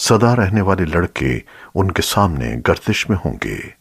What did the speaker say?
سدا رہنے والے لڑکے ان کے سامنے گردش میں ہوں گے۔